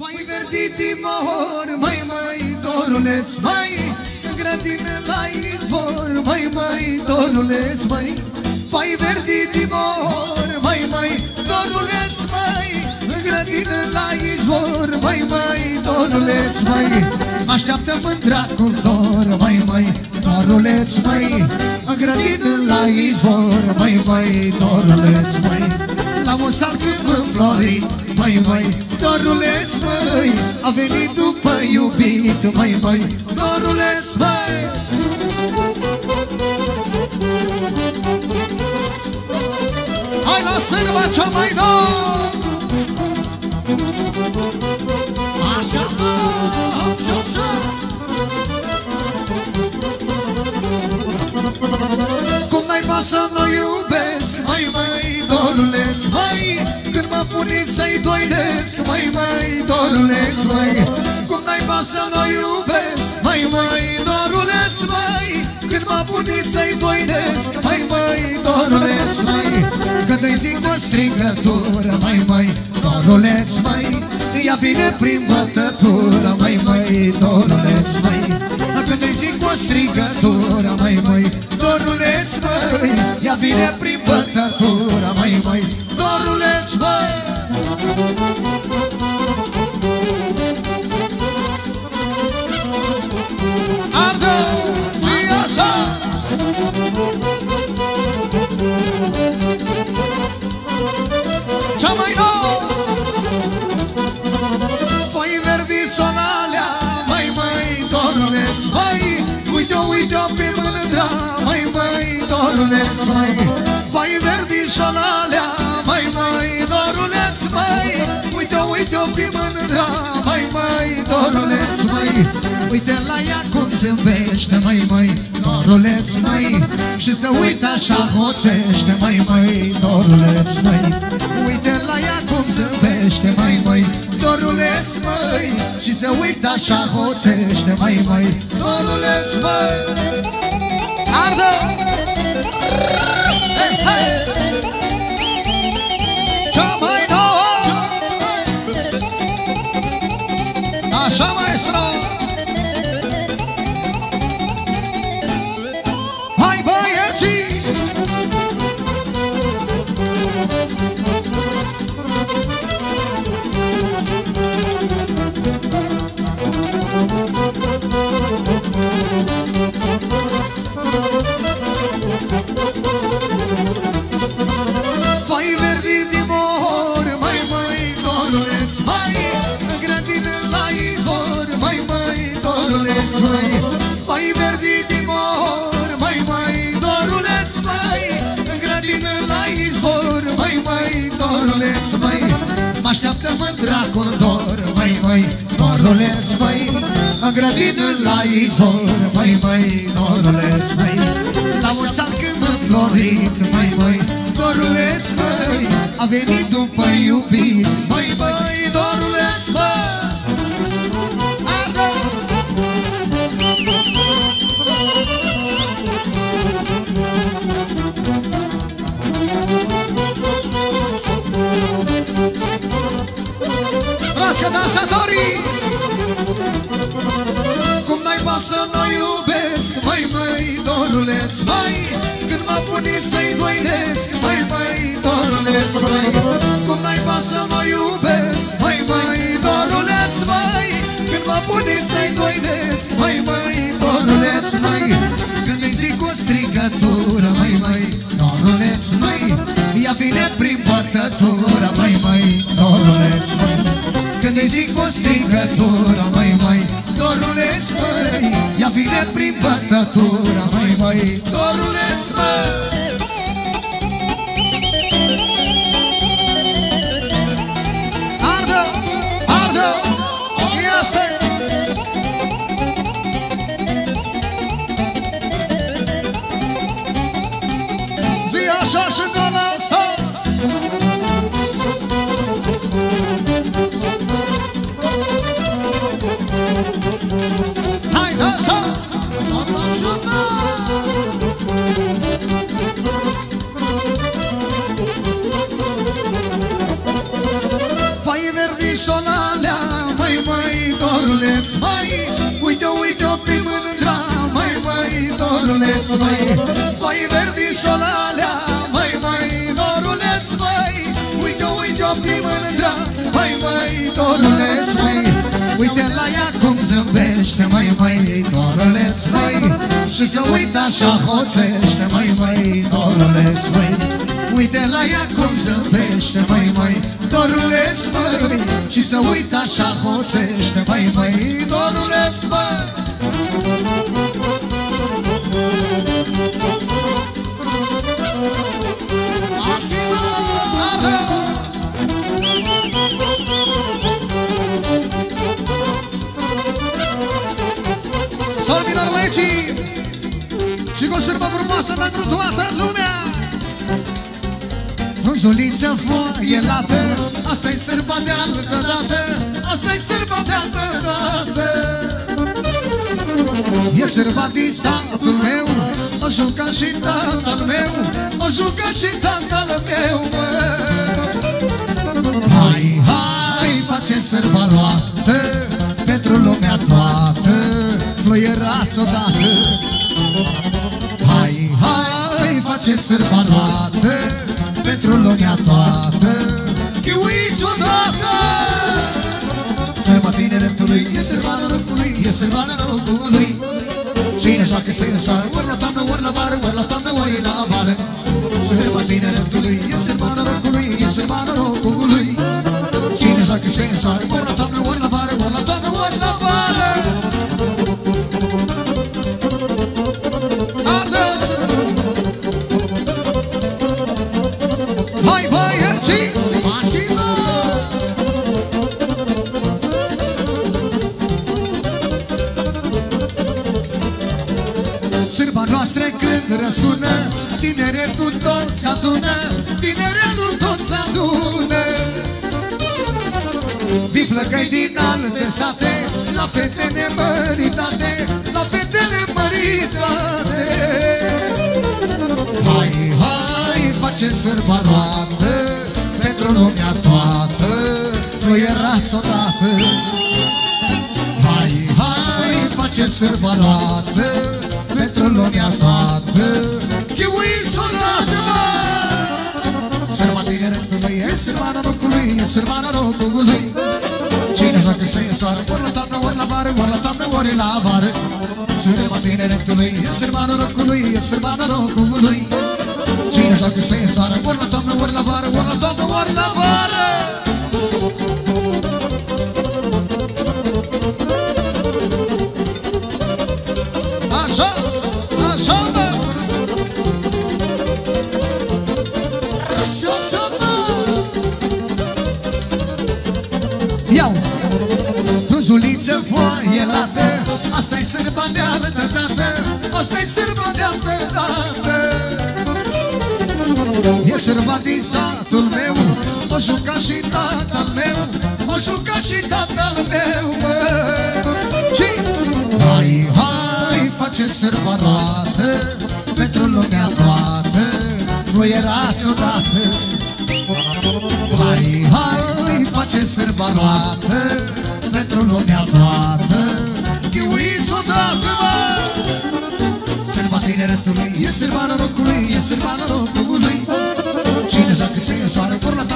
Fai verdi din mor, mai mai doruleț, mai În grădină la izvor, mai mai doruleț, mai Fai verdi din mor, mai mai doruleț, mai În grădină la izvor, mai mai doruleț, mai Mă așteaptă mândra cu dor, mai mai doruleț, mai În grădină la izvor, mai mai doruleț, mai La un salcâm înflorit, mai mai Doruleț, măi, a venit după iubit Măi, măi, doruleț, măi Hai la sârba cea mai nouă! Așa, așa, așa! Cum n-ai pasă, mă iubesc Măi, măi, doruleț, măi mă puni să-i doinesc Măi, măi, doruleț, măi Cum n-ai să mă iubesc? Măi, măi, doruleț, măi Când mă puni să-i doinesc Măi, măi, doruleț, măi Când îi zic o strigătură Măi, măi, doruleț, măi Ea vine prin bătătură Măi, măi, doruleț, măi Când îi zic o strigătură Măi, măi, doruleț, măi Ea vine prin Mai, mai, doruleț, mai. Foi verdi sonalea Mai, mai, doruleț, mai. Uite-o, uite-o pe mândra Mai, mai, doruleț, mai. Uite la ea cum se învește Mai, mai, doruleț, mai. Și se uită așa hoțește Mai, mai, doruleț, mai. Uite la ea cum se învește Mai, mai, doruleț, măi Și se uită așa hoțește Mai, mai, doruleț, măi cu dor, mai mai doruleț, mai. În grădină la izvor, mai mai doruleț, mai. La un salcâm înflorit, mai mai doruleț, măi să-i doinesc Măi, măi, doruleț, măi Cum n-ai să mă iubesc? Măi, măi, doruleț, măi Când mă puni să-i doinesc Măi, măi, doruleț, măi doruleț, măi Uite, uite-o pe mândra Măi, măi, doruleț, măi Măi, verdișolalea Măi, măi, doruleț, măi Uite, uite-o pe mândra Măi, măi, doruleț, măi Uite la ea cum zâmbește. Măi, măi, doruleț, măi Și să uită așa hoțește. Măi, măi, doruleț, măi Uite la ea cum zâmbește. Măi, măi, doruleț, măi Și să uită așa hoțește frumoasă pentru toată lumea. Frunzuliță foaie lată Asta-i sârba de altă dată Asta-i sârba de altă dată. E sârba din satul meu O juca și tatăl meu O juca și tatăl meu mă. Hai, hai, facem sârba roată Pentru lumea toată Fluierați odată. Hai, hai, facem sârba roată Pentru lumea toată. Chiuiți odată! Sârba tineretului E sârba norocului E sârba norocului. Cine joacă să i soară Ori la toamnă, ori la vară Ori la toamnă, ori la vară. Sârba tineretului E sârba norocului E sârba norocului. Cine joacă să i soară Ori la toamnă, ori Sârba noastră când răsună Tineretul tot se adună Tineretul tot se adună. Vii flăcăi din alte sate La fete nemăritate La fete nemăritate. Hai, hai, facem sârba roată sârba norocului E sârba norocului Cine joacă să e soară Ori la toamnă, ori la vară Ori la toamnă, ori la vară. Sârba tineretului E sârba norocului E sârba norocului Cine joacă să e soară Ori la toamnă, ori la vară Ori la toamnă, ori la vară E sârba din satul meu O juca și tatăl meu O juca și tatăl meu mă. Și Hai, hai, face sârba roată Pentru lumea toată Fluierați odată Hai, hai, face sârba roată Pentru lumea toată Chiuiți odată, mă! Sârba tineretului E sârba norocului E sârba norocului Cine joacă se e soară Ori